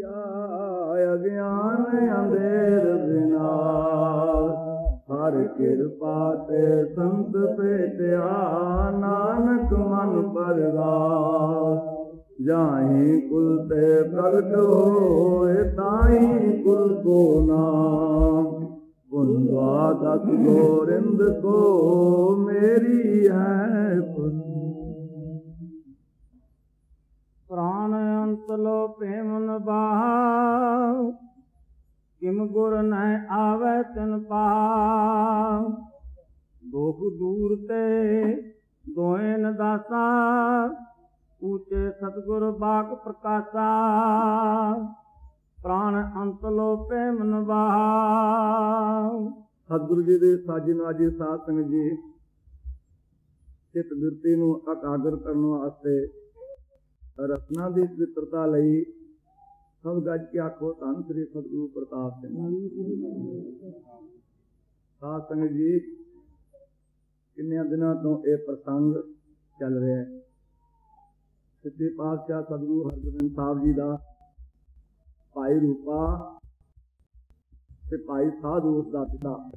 ਆਇਆ ਅਗਿਆਨ ਅੰਧੇਰ ਬਿਨਾਸ਼ ਹਰ ਕਿਰਪਾ ਤੇ ਸੰਤ ਭੇਟਿਆ, ਨਾਨਕ ਮਨ ਪਰਗਾਸ। ਜਾਹੇ ਕੁਲ ਤੇ ਪ੍ਰਗਟ ਹੋਏ ਤਾਈ ਕੁਲ ਕੋ ਨਾਮ। ਪੁੰਦਵਾ ਦਸ ਗੋਰਿੰਦ ਕੋ, ਮੇਰੀ ਹੈ ਪੁੰਨ। ਪ੍ਰਾਨ ਅੰਤ ਲੋ ਬਾਹ ਕਿਮ ਗੁਰ ਨਹਿ ਆਵੇ ਤਿਨ ਪਾਹ ਦੁਖ ਦੂਰ ਤੇ ਦੋਇਨ ਦਾਸਾ ਊਚੇ ਸਤਗੁਰ ਬਾਕ ਪ੍ਰਕਾਸ਼ਾ। ਪ੍ਰਾਨ ਅੰਤ ਲੋ ਪ੍ਰੇਮਨ ਬਾਹ ਸਤਿਗੁਰੂ ਜੀ ਦੇ ਸਾਜਨ ਅਜੇ ਸਾਧ ਸੰਗਤ ਜੀ ਚਿਤ ਬਿਰਤੀ ਨੂੰ ਅਕਾਗਰ ਕਰਨ ਵਾਸਤੇ ਰਸਨਾ ਦੀ ਪਵਿੱਤਰਤਾ ਲਈ ਸਭ ਗੱਜ ਕੇ ਆਖੋ, ਧੰਨ ਸ੍ਰੀ ਸਤਿਗੁਰੂ ਪ੍ਰਤਾਪ ਸਿੰਘ। ਸਾਧ ਸੰਗਤ ਜੀ, ਕਿੰਨਿਆਂ ਦਿਨਾਂ ਤੋਂ ਇਹ ਪ੍ਰਸੰਗ ਚੱਲ ਰਿਹਾ ਹੈ। ਸੱਚੇ ਪਾਤਸ਼ਾਹ ਸਤਿਗੁਰੂ ਹਰਗੋਬਿੰਦ ਸਾਹਿਬ ਜੀ ਦਾ ਭਾਈ ਰੂਪਾ ਤੇ ਭਾਈ ਸਾਧੂ ਉਸ ਦਾ ਪਿਤਾ।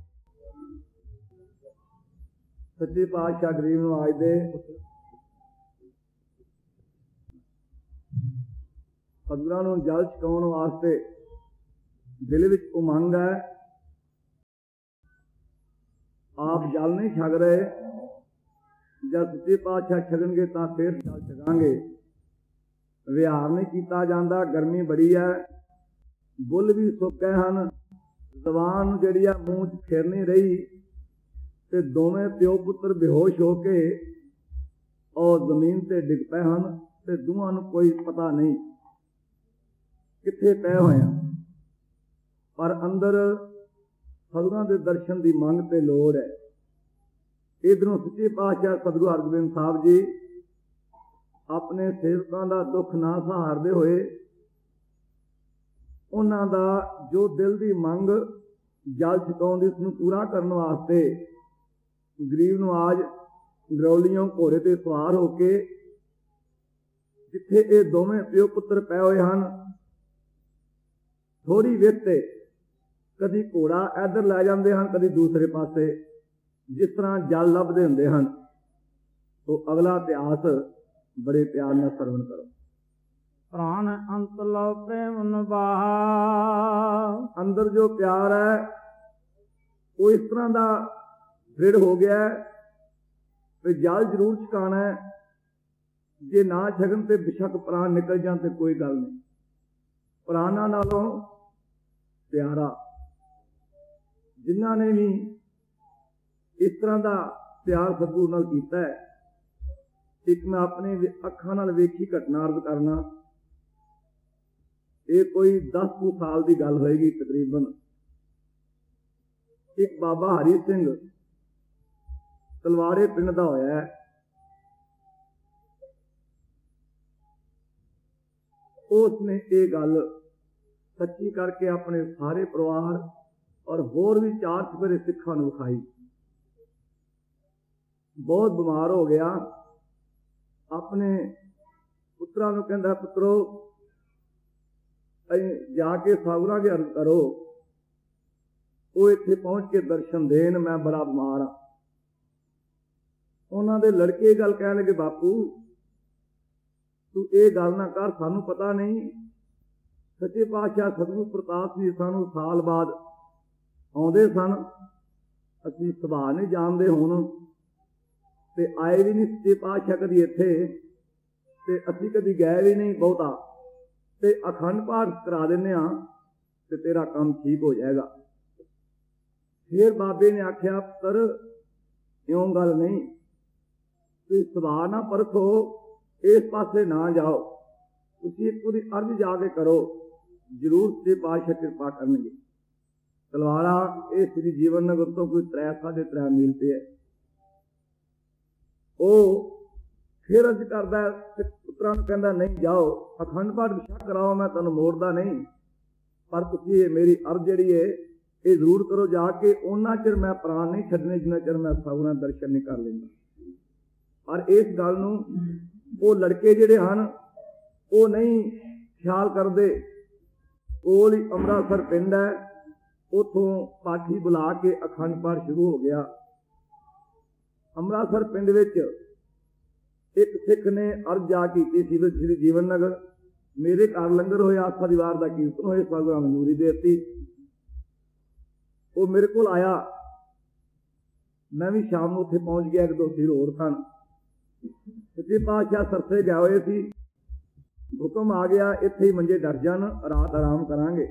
ਸੱਚੇ ਪਾਤਸ਼ਾਹ ਗਰੀਬ ਨਵਾਜ ਦੇ ਸਤਿਗੁਰਾਂ ਨੂੰ ਜਲ ਛਕਾਉਣ ਵਾਸਤੇ ਦਿਲ ਵਿੱਚ ਉਮੰਗ ਹੈ। ਆਪ ਜਲ ਨਹੀਂ ਛਕ ਰਹੇ। ਜਦ ਸੱਚੇ ਪਾਤਸ਼ਾਹ ਛਕਣਗੇ ਤਾਂ ਫਿਰ ਜਲ ਛਕਾਂਗੇ। ਵਿਹਾਰ ਨਹੀਂ ਕੀਤਾ ਜਾਂਦਾ, ਗਰਮੀ ਬੜੀ ਹੈ। ਬੁੱਲ ਵੀ ਸੁੱਕੇ ਹਨ। ਜ਼ਬਾਨ ਜਿਹੜੀ ਆ ਮੂੰਹ 'ਚ ਫਿਰ ਨਹੀਂ ਰਹੀ। ਤੇ ਦੋਵੇਂ ਪਿਓ ਪੁੱਤਰ ਬੇਹੋਸ਼ ਹੋ ਕੇ ਉਹ ਜ਼ਮੀਨ ਤੇ ਡਿੱਗ ਪਏ ਹਨ ਤੇ ਦੋਵਾਂ ਨੂੰ ਕੋਈ ਪਤਾ ਨਹੀਂ। ਕਿੱਥੇ ਪਏ ਹੋਏ ਆ। ਪਰ ਅੰਦਰ ਸਤਿਗੁਰਾਂ ਦੇ ਦਰਸ਼ਨ ਦੀ ਮੰਗ ਤੇ ਲੋੜ ਹੈ। ਇਧਰੋਂ ਸੱਚੇ ਪਾਤਸ਼ਾਹ ਸਤਿਗੁਰੂ ਹਰਗੋਬਿੰਦ ਸਾਹਿਬ ਜੀ ਆਪਣੇ ਸੇਵਕਾਂ ਦਾ ਦੁੱਖ ਨਾ ਸਹਾਰਦੇ ਹੋਏ ਉਹਨਾਂ ਦਾ ਜੋ ਦਿਲ ਦੀ ਮੰਗ ਜਲ ਛਕਾਉਂਦੀ ਉਸ ਨੂੰ ਪੂਰਾ ਕਰਨ ਵਾਸਤੇ ਗਰੀਬ ਨਵਾਜ ਗਰੌਲੀਆਂ ਘੋੜੇ ਤੇ ਸਵਾਰ ਹੋ ਕੇ ਜਿੱਥੇ ਇਹ ਦੋਵੇਂ ਪਿਓ ਪੁੱਤਰ ਪਏ ਹੋਏ ਹਨ ਥੋੜੀ ਵਿੱਤੇ ਕਦੀ ਘੋੜਾ ਇੱਧਰ ਲੈ ਜਾਂਦੇ ਹਨ ਕਦੀ ਦੂਸਰੇ ਪਾਸੇ। ਜਿਸ ਤਰ੍ਹਾਂ ਜਲ ਲੱਭਦੇ ਹੁੰਦੇ ਹਨ ਤੋਂ ਅਗਲਾ ਇਤਿਹਾਸ ਬੜੇ ਪਿਆਰ ਨਾਲ ਸਰਵਣ ਕਰੋ। ਪ੍ਰਾਨ ਅੰਤ ਲੋ ਪ੍ਰੇਮ ਨਵਾਹ ਅੰਦਰ ਜੋ ਪਿਆਰ ਹੈ ਉਹ ਇਸ ਤਰ੍ਹਾਂ ਦਾ ਦ੍ਰਿੜ ਹੋ ਗਿਆ ਹੈ ਤੇ ਜਲ ਜ਼ਰੂਰ ਛਕਾਣਾ ਹੈ। ਜੇ ਨਾ ਛਕਣ ਤੇ ਬਿਸ਼ੱਕ ਪ੍ਰਾਨ ਨਿਕਲ ਜਾਣ ਤੇ ਕੋਈ ਗੱਲ ਨਹੀਂ। ਪ੍ਰਾਨਾਂ ਨਾਲੋਂ ਪਿਆਰਾ। ਜਿਨ੍ਹਾਂ ਨੇ ਵੀ ਇਸ ਤਰ੍ਹਾਂ ਦਾ ਪਿਆਰ ਸਤਿਗੁਰੂ ਨਾਲ ਕੀਤਾ ਹੈ, ਇੱਕ ਮੈਂ ਆਪਣੇ ਅੱਖਾਂ ਨਾਲ ਵੇਖੀ ਘਟਨਾ ਅਰਜ਼ ਕਰਨਾ, ਇਹ ਕੋਈ 10 ਕੁ ਸਾਲ ਦੀ ਗੱਲ ਹੋਏਗੀ ਤਕਰੀਬਨ। ਇੱਕ ਬਾਬਾ ਹਰੀ ਸਿੰਘ ਤਲਵਾਰੇ ਪਿੰਡ ਦਾ ਹੋਇਆ ਹੈ। ਉਸ ਨੇ ਇਹ ਗੱਲ ਸੱਚੀ ਕਰਕੇ ਆਪਣੇ ਸਾਰੇ ਪਰਿਵਾਰ ਔਰ ਹੋਰ ਵੀ ਚਾਰ ਚੁਫੇਰੇ ਸਿੱਖਾਂ ਨੂੰ ਵਿਖਾਈ। ਬਹੁਤ ਬਿਮਾਰ ਹੋ ਗਿਆ। ਆਪਣੇ ਪੁੱਤਰਾਂ ਨੂੰ ਕਹਿੰਦਾ, ਪੁੱਤਰੋ ਅਈ ਜਾ ਕੇ ਸਾਗੁਰਾਂ ਦੇ ਅਰਜ਼ ਕਰੋ। ਉਹ ਇੱਥੇ ਪਹੁੰਚ ਕੇ ਦਰਸ਼ਨ ਦੇਣ, ਮੈਂ ਬੜਾ ਬਿਮਾਰ ਆ ਉਹਨਾਂ ਦੇ ਲੜਕੇ ਗੱਲ ਕਹਿਣ ਲੱਗੇ, ਬਾਪੂ, ਤੂੰ ਇਹ ਗੱਲ ਨਾ ਕਰ, ਸਾਨੂੰ ਪਤਾ ਨਹੀਂ ਸੱਚੇ ਪਾਤਸ਼ਾਹ ਸਤਿਗੁਰੂ ਪ੍ਰਤਾਪ ਜੀ ਸਾਨੂੰ ਸਾਲ ਬਾਅਦ ਆਉਂਦੇ ਸਨ। ਅਸੀਂ ਸੁਭਾਅ ਨਹੀਂ ਜਾਣਦੇ ਹੁਣ। ਤੇ ਆਏ ਵੀ ਨਹੀਂ ਸੱਚੇ ਪਾਤਸ਼ਾਹ ਕਦੀ ਇੱਥੇ। ਤੇ ਅਸੀਂ ਕਦੀ ਗਏ ਵੀ ਨਹੀਂ ਬਹੁਤਾ। ਤੇ ਅਖੰਡ ਪਾਠ ਕਰਾ ਦਿੰਨੇ ਆ ਤੇ ਤੇਰਾ ਕੰਮ ਠੀਕ ਹੋ ਜਾਏਗਾ। ਫੇਰ ਬਾਬੇ ਨੇ ਆਖਿਆ ਪਰ ਇਉਂ ਗੱਲ ਨਹੀਂ। ਤੁਸੀਂ ਸੁਭਾਅ ਨਾ ਪਰਖੋ। ਇਸ ਪਾਸੇ ਨਾ ਜਾਓ। ਤੁਸੀਂ ਪੂਰੀ ਅਰਜ਼ ਜਾ ਕੇ ਕਰੋ। ਜ਼ਰੂਰ ਤੇ ਪਾਤਸ਼ਾਹ ਕਿਰਪਾ ਕਰਨਗੇ। ਤਲਵਾਰਾ, ਇਹ ਸ੍ਰੀ ਜੀਵਨ ਨਗਰ ਤੋਂ ਕੋਈ 3 ਸਾਢੇ 3 ਮੀਲ ਤੇ ਹੈ। ਉਹ ਫਿਰ ਅਰਜ਼ ਕਰਦਾ ਤੇ ਪੁੱਤਰਾਂ ਨੂੰ ਕਹਿੰਦਾ, ਨਹੀਂ ਜਾਓ, ਅਖੰਡ ਪਾਠ ਵਿਸ਼ਾ ਕਰਾਓ, ਮੈਂ ਤੁਹਾਨੂੰ ਮੋੜਦਾ ਨਹੀਂ। ਪਰ ਤੁਸੀਂ ਇਹ ਮੇਰੀ ਅਰਜ਼ ਜਿਹੜੀ ਹੈ, ਇਹ ਜ਼ਰੂਰ ਕਰੋ ਜਾ ਕੇ ਉਹਨਾਂ ਚਿਰ ਮੈਂ ਪ੍ਰਾਣ ਨਹੀਂ ਛੱਡਣੇ, ਜਿੰਨਾ ਚਿਰ ਮੈਂ ਸਭਨਾ ਦਰਸ਼ਨ ਨਹੀਂ ਕਰ ਲੈਂਦਾ। ਪਰ ਇਸ ਗੱਲ ਨੂੰ ਉਹ ਲੜਕੇ ਜਿਹੜੇ ਹਨ, ਉਹ ਨਹੀਂ ਖਿਆਲ ਕਰਦੇ। ਕੋਲ ਹੀ ਅੰਮ੍ਰਿਤਸਰ ਪਿੰਡ ਹੈ। ਉਥੋਂ ਪਾਠੀ ਬੁਲਾ ਕੇ ਅਖੰਡ ਪਾਠ ਸ਼ੁਰੂ ਹੋ ਗਿਆ। ਅੰਮ੍ਰਿਤਸਰ ਪਿੰਡ ਵਿੱਚ ਇੱਕ ਸਿੱਖ ਨੇ ਅਰਜ਼ਾ ਕੀਤੀ ਸੀ ਵੀ ਸ੍ਰੀ ਜੀਵਨ ਨਗਰ ਮੇਰੇ ਘਰ ਲੰਗਰ ਹੋਇਆ ਪਰਿਵਾਰ ਦਾ ਕੀਰਤਨ ਹੋਇਆ, ਸਭਾ ਮਨਜ਼ੂਰੀ ਦੇ ਦਿੱਤੀ। ਉਹ ਮੇਰੇ ਕੋਲ ਆਇਆ। ਮੈਂ ਵੀ ਸ਼ਾਮ ਨੂੰ ਉੱਥੇ ਪਹੁੰਚ ਗਿਆ, ਇੱਕ ਦੋ ਸਿਰ ਹੋਰ ਸਨ। ਸੱਚੇ ਪਾਤਸ਼ਾਹ ਸਰਸੇ ਗਏ ਹੋਏ ਸੀ। ਹੁਕਮ ਆ ਗਿਆ, ਇੱਥੇ ਹੀ ਮੰਜੇ ਡਰ ਜਾਣ, ਰਾਤ ਆਰਾਮ ਕਰਾਂਗੇ।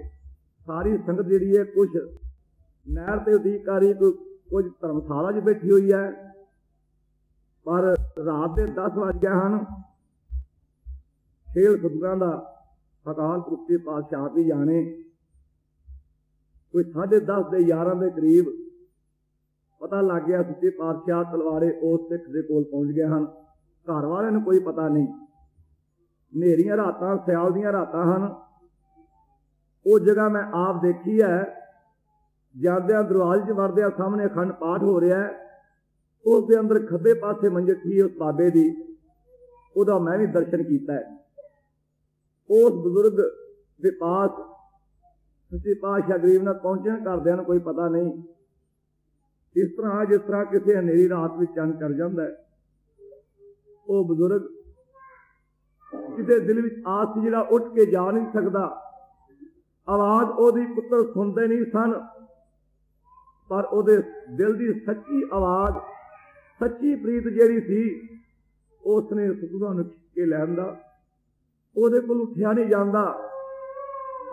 ਸਾਰੀ ਸੰਗਤ ਜਿਹੜੀ ਹੈ ਕੁਝ ਨਹਿਰ ਤੇ ਅਧਿਕਾਰੀ ਕੁਝ ਧਰਮਸ਼ਾਲਾ 'ਚ ਬੈਠੀ ਹੋਈ ਹੈ। ਪਰ ਰਾਤ ਦੇ 10 ਵਜ ਗਏ ਹਨ। ਖੇਲ ਸਤਿਗੁਰਾਂ ਦਾ ਅਕਾਲ ਪੁਰਖ ਦੇ ਪਾਤਸ਼ਾਹ ਵੀ ਜਾਣੇ। ਕੋਈ 10:30 ਦੇ 11 ਦੇ ਕਰੀਬ ਪਤਾ ਲੱਗ ਗਿਆ ਸੱਚੇ ਪਾਤਸ਼ਾਹ ਤਲਵਾਰੇ ਉਸ ਸਿੱਖ ਦੇ ਕੋਲ ਪਹੁੰਚ ਗਏ ਹਨ। ਘਰ ਵਾਲਿਆਂ ਨੂੰ ਕੋਈ ਪਤਾ ਨਹੀਂ। ਨੇਰੀਆਂ ਰਾਤਾਂ, ਸਿਆਲ ਦੀਆਂ ਰਾਤਾਂ ਹਨ। ਉਹ ਜਗ੍ਹਾ ਮੈਂ ਆਪ ਦੇਖੀ ਹੈ। ਜਾਂਦਿਆਂ ਦਰਵਾਜ਼ੇ 'ਚ ਵਰਦਿਆਂ ਸਾਹਮਣੇ ਅਖੰਡ ਪਾਠ ਹੋ ਰਿਹਾ ਹੈ। ਉਸ ਦੇ ਅੰਦਰ ਖੱਬੇ ਪਾਸੇ ਮੰਜੇ ਸੀ ਉਸ ਬਾਬੇ ਦੀ। ਉਹਦਾ ਮੈਂ ਵੀ ਦਰਸ਼ਨ ਕੀਤਾ ਹੈ। ਉਸ ਬਜ਼ੁਰਗ ਦੇ ਪਾਸ ਸੱਚੇ ਪਾਤਸ਼ਾਹ ਗਰੀਬ ਨਾਲ ਪਹੁੰਚਣ ਕਰਦਿਆਂ ਨੂੰ ਕੋਈ ਪਤਾ ਨਹੀਂ। ਇਸ ਤਰ੍ਹਾਂ, ਜਿਸ ਤਰ੍ਹਾਂ ਕਿਸੇ ਹਨੇਰੀ ਰਾਤ ਵਿੱਚ ਚੰਨ ਕਰ ਜਾਂਦਾ ਉਹ ਬਜ਼ੁਰਗ ਕਿਤੇ ਦਿਲ ਵਿੱਚ ਆਸ ਸੀ ਜਿਹੜਾ ਉੱਠ ਕੇ ਜਾ ਨਹੀਂ ਸਕਦਾ। ਆਵਾਜ਼ ਉਹਦੀ ਪੁੱਤਰ ਸੁਣਦੇ ਨਹੀਂ ਸਨ, ਪਰ ਉਹਦੇ ਦਿਲ ਦੀ ਸੱਚੀ ਆਵਾਜ਼, ਸੱਚੀ ਪ੍ਰੀਤ ਜਿਹੜੀ ਸੀ ਉਸ ਨੇ ਸਤਿਗੁਰਾਂ ਨੂੰ ਖਿੱਚ ਕੇ ਲੈਂਦਾ ਉਹਦੇ ਕੋਲ ਉੱਠਿਆ ਨਹੀਂ ਜਾਂਦਾ।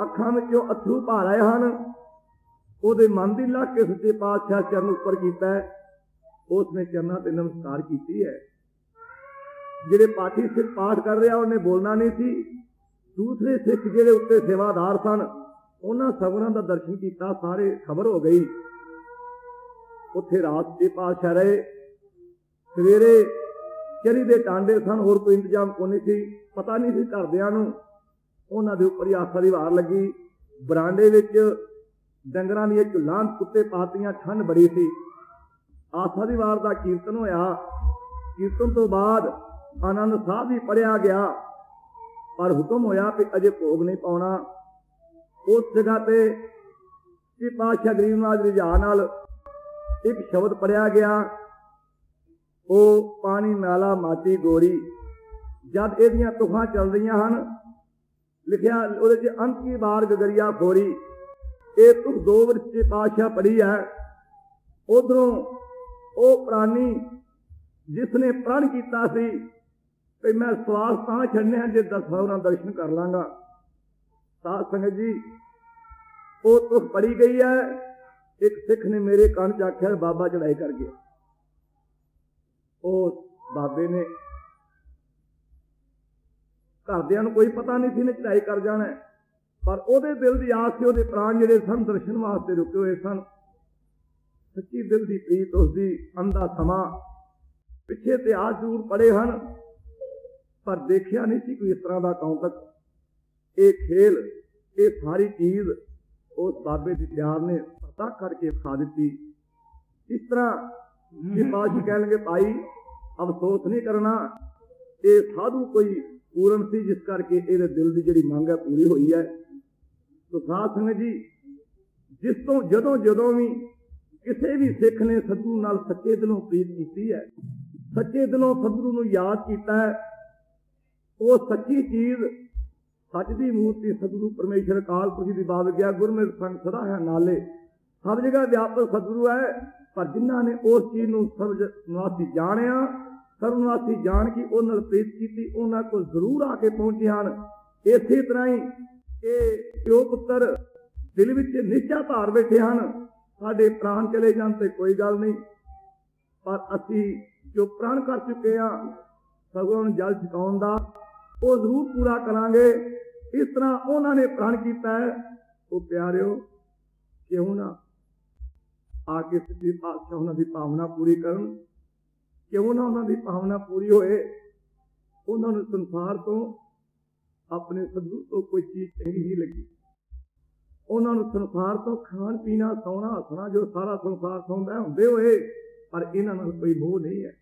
ਅੱਖਾਂ ਵਿੱਚੋਂ ਅਥਰੂ ਭਾ ਰਹੇ ਹਨ। ਉਹਦੇ ਮਨ ਦੀ ਲੱਗ ਕੇ ਸੱਚੇ ਪਾਤਸ਼ਾਹ ਚਰਨ ਉੱਪਰ ਕੀਤਾ ਉਸ ਨੇ ਚਰਨਾਂ ਤੇ ਨਮਸਕਾਰ ਕੀਤੀ ਹੈ। ਜਿਹੜੇ ਪਾਠੀ ਸਿੱਖ ਪਾਠ ਕਰ ਰਿਹਾ, ਉਹਨੇ ਬੋਲਣਾ ਨਹੀਂ ਸੀ। ਦੂਸਰੇ ਸਿੱਖ ਜਿਹੜੇ ਉੱਤੇ ਸੇਵਾਦਾਰ ਸਨ, ਉਹਨਾਂ ਸਭਨਾਂ ਦਾ ਦਰਸ਼ਨ ਕੀਤਾ, ਸਾਰੇ ਖਬਰ ਹੋ ਗਈ। ਉੱਥੇ ਰਾਤ ਦੇ ਪਾਤਸ਼ਾਹ ਰਹੇ। ਸਵੇਰੇ ਚਰੀ ਦੇ ਟਾਂਡੇ ਸਨ, ਹੋਰ ਕੋਈ ਇੰਤਜ਼ਾਮ ਕੋਈ ਨਹੀਂ ਸੀ। ਪਤਾ ਨਹੀਂ ਸੀ ਘਰਦਿਆਂ ਨੂੰ। ਉਹਨਾਂ ਦੇ ਉੱਪਰ ਹੀ ਆਸਾ ਦੀ ਵਾਰ ਲੱਗੀ। ਬਰਾਂਡੇ ਵਿੱਚ ਡੰਗਰਾਂ ਦੀਆਂ ਝੁੱਲਾਂ, ਕੁੱਤੇ ਪਾਤੀਆਂ ਠੰਡ ਬੜੀ ਸੀ। ਆਸਾ ਦੀ ਵਾਰ ਦਾ ਕੀਰਤਨ ਹੋਇਆ। ਕੀਰਤਨ ਤੋਂ ਬਾਅਦ ਆਨੰਦ ਸਾਹਿਬ ਵੀ ਪੜਿਆ ਗਿਆ। ਪਰ ਹੁਕਮ ਹੋਇਆ ਕਿ ਅਜੇ ਭੋਗ ਨਹੀਂ ਪਾਉਣਾ। ਉਸ ਜਗ੍ਹਾ ਤੇ ਕਿ ਪਾਤਸ਼ਾਹ ਗਰੀਬ ਨਾਥ ਰਿਜਾ ਨਾਲ ਇੱਕ ਸ਼ਬਦ ਪੜਿਆ ਗਿਆ। ਉਹ ਪਾਣੀ ਨਾਲਾ ਮਾਟੀ ਗੋਰੀ। ਜਦ ਇਹਦੀਆਂ ਤੁਖਾਂ ਚੱਲ ਰਹੀਆਂ ਹਨ, ਲਿਖਿਆ ਉਹਦੇ 'ਚ ਅੰਤ ਕੀ ਬਾਰ ਗਗਰੀਆ ਖੋਰੀ। ਇਹ ਤੁਖ ਦੋ ਵਰਚੇ ਪਾਸ਼ਾ ਪੜੀ ਹੈ। ਉਧਰੋਂ ਉਹ ਪ੍ਰਾਨੀ ਜਿਸ ਨੇ ਪ੍ਰਣ ਕੀਤਾ ਸੀ ਤੇ ਮੈਂ ਸਵਾਸ ਤਾਂ ਛੱਡਨੇ ਜੇ ਦਸਾਂ ਦਰਸ਼ਨ ਕਰ ਲਾਂਗਾ। ਸਾਧ ਸੰਗਤ ਜੀ, ਉਹ ਤੁਖ ਪੜੀ ਗਈ ਹੈ ਇੱਕ ਸਿੱਖ ਨੇ ਮੇਰੇ ਕੰਨ 'ਚ ਆਖਿਆ, ਬਾਬਾ ਚੜਾਈ ਕਰ ਗਿਆ। ਉਹ ਬਾਬੇ ਨੇ ਘਰਦਿਆਂ ਨੂੰ ਕੋਈ ਪਤਾ ਨਹੀਂ ਸੀ ਨੇ ਚੜਾਈ ਕਰ ਜਾਣਾ ਪਰ ਉਹਦੇ ਦਿਲ ਦੀ ਆਸ ਸੀ, ਉਹਦੇ ਪ੍ਰਾਣ ਜਿਹੜੇ ਸਨ, ਦਰਸ਼ਨ ਵਾਸਤੇ ਰੁਕੇ ਹੋਏ ਸਨ। ਸੱਚੀ ਦਿਲ ਦੀ ਪ੍ਰੀਤ ਉਸ ਦੀ ਅੰਦਾ ਸਮਾਂ, ਪਿੱਛੇ ਤੇ ਆ ਜ਼ਰੂਰ ਪੜੇ ਹਨ। ਪਰ ਦੇਖਿਆ ਨਹੀਂ ਸੀ ਕੋਈ ਇਸ ਤਰ੍ਹਾਂ ਦਾ ਕੌਂਤਕ ਇਹ ਖੇਲ ਇਹ ਸਾਰੀ ਚੀਜ਼ ਉਸ ਬਾਬੇ ਦੀ ਪਿਆਰ ਨੇ ਪਤਾ ਕਰਕੇ ਖਾ ਦਿੱਤੀ। ਇਸ ਤਰ੍ਹਾਂ ਇਹ ਬਾਜੀ ਕਹਿਣਗੇ ਭਾਈ ਅਫਸੋਸ ਨਹੀਂ ਕਰਨਾ। ਇਹ ਸਾਧੂ ਕੋਈ ਪੂਰਨ ਸੀ ਜਿਸ ਕਰਕੇ ਇਹਦੇ ਦਿਲ ਦੀ ਜਿਹੜੀ ਮੰਗ ਹੈ ਪੂਰੀ ਹੋਈ ਹੈ। ਤੋ ਸਾਧ ਸੰਗਤ ਜੀ ਜਿਸ ਤੋਂ ਜਦੋਂ ਜਦੋਂ ਵੀ ਕਿਸੇ ਵੀ ਸਿੱਖ ਨੇ ਸਤਿਗੁਰੂ ਨਾਲ ਸੱਚੇ ਦਿਲੋਂ ਪ੍ਰੀਤ ਕੀਤੀ ਹੈ ਸੱਚੇ ਦਿਲੋਂ ਸਤਿਗੁਰੂ ਨੂੰ ਯਾਦ ਕੀਤਾ ਹੈ ਉਹ ਸੱਚੀ ਚੀਜ਼, ਸੱਚ ਦੀ ਮੂਰਤੀ ਸਤਿਗੁਰੂ ਪਰਮੇਸ਼ਰ ਅਕਾਲ ਪੁਰਖ ਦੀ ਬਾਤ ਗਿਆ ਗੁਰਮਤਿ ਸੰਗ ਸਦਾ ਹੈ ਨਾਲੇ। ਸਭ ਜਗ੍ਹਾ ਵਿਆਪਕ ਸਤਿਗੁਰੂ ਹੈ, ਪਰ ਜਿਨ੍ਹਾਂ ਨੇ ਉਸ ਚੀਜ਼ ਨੂੰ ਸਰਵ ਨਿਵਾਸੀ ਜਾਣਿਆ ਸਰਵ ਨਿਵਾਸੀ ਜਾਣ ਕੇ ਉਹ ਨਾਲ ਪ੍ਰੀਤ ਕੀਤੀ, ਉਹਨਾਂ ਕੋਲ ਜ਼ਰੂਰ ਆ ਕੇ ਪਹੁੰਚੇ ਹਨ। ਇਸੇ ਤਰ੍ਹਾਂ ਹੀ ਇਹ ਪਿਓ ਪੁੱਤਰ ਦਿਲ ਵਿੱਚ ਨਿਸ਼ਚਾ ਧਾਰ ਬੈਠੇ ਹਨ। ਸਾਡੇ ਪ੍ਰਾਣ ਚਲੇ ਜਾਣ ਤੇ ਕੋਈ ਗੱਲ ਨਹੀਂ, ਪਰ ਅਸੀਂ ਜੋ ਪ੍ਰਣ ਕਰ ਚੁੱਕੇ ਆ ਸਗੋਂ ਜਲ ਛਕਾਉਣ ਦਾ ਉਹ ਜ਼ਰੂਰ ਪੂਰਾ ਕਰਾਂਗੇ। ਇਸ ਤਰ੍ਹਾਂ ਉਹਨਾਂ ਨੇ ਪ੍ਰਣ ਕੀਤਾ ਹੈ। ਉਹ ਪਿਆਰਿਓ ਕਿਉਂ ਨਾ ਆ ਕੇ ਸਿੱਧੀ ਪਾਤਸ਼ਾਹ ਉਹਨਾਂ ਦੀ ਭਾਵਨਾ ਪੂਰੀ ਕਰਨ ਕਿਉਂ ਨਾ ਉਹਨਾਂ ਦੀ ਭਾਵਨਾ ਪੂਰੀ ਹੋਏ, ਉਹਨਾਂ ਨੂੰ ਸੰਸਾਰ ਤੋਂ ਆਪਣੇ ਸਤਿਗੁਰੂ ਤੋਂ ਕੋਈ ਚੀਜ਼ ਚੰਗੀ ਨਹੀਂ ਲੱਗੀ। ਉਹਨਾਂ ਨੂੰ ਸੰਸਾਰ ਤੋਂ ਖਾਣ ਪੀਣਾ ਸੌਣਾ, ਹੱਸਣਾ, ਜੋ ਸਾਰਾ ਸੰਸਾਰ ਸੌਂਦਾ ਹੁੰਦੇ ਹੋਏ, ਪਰ ਇਹਨਾਂ ਨਾਲ ਕੋਈ ਮੋਹ ਨਹੀਂ ਹੈ।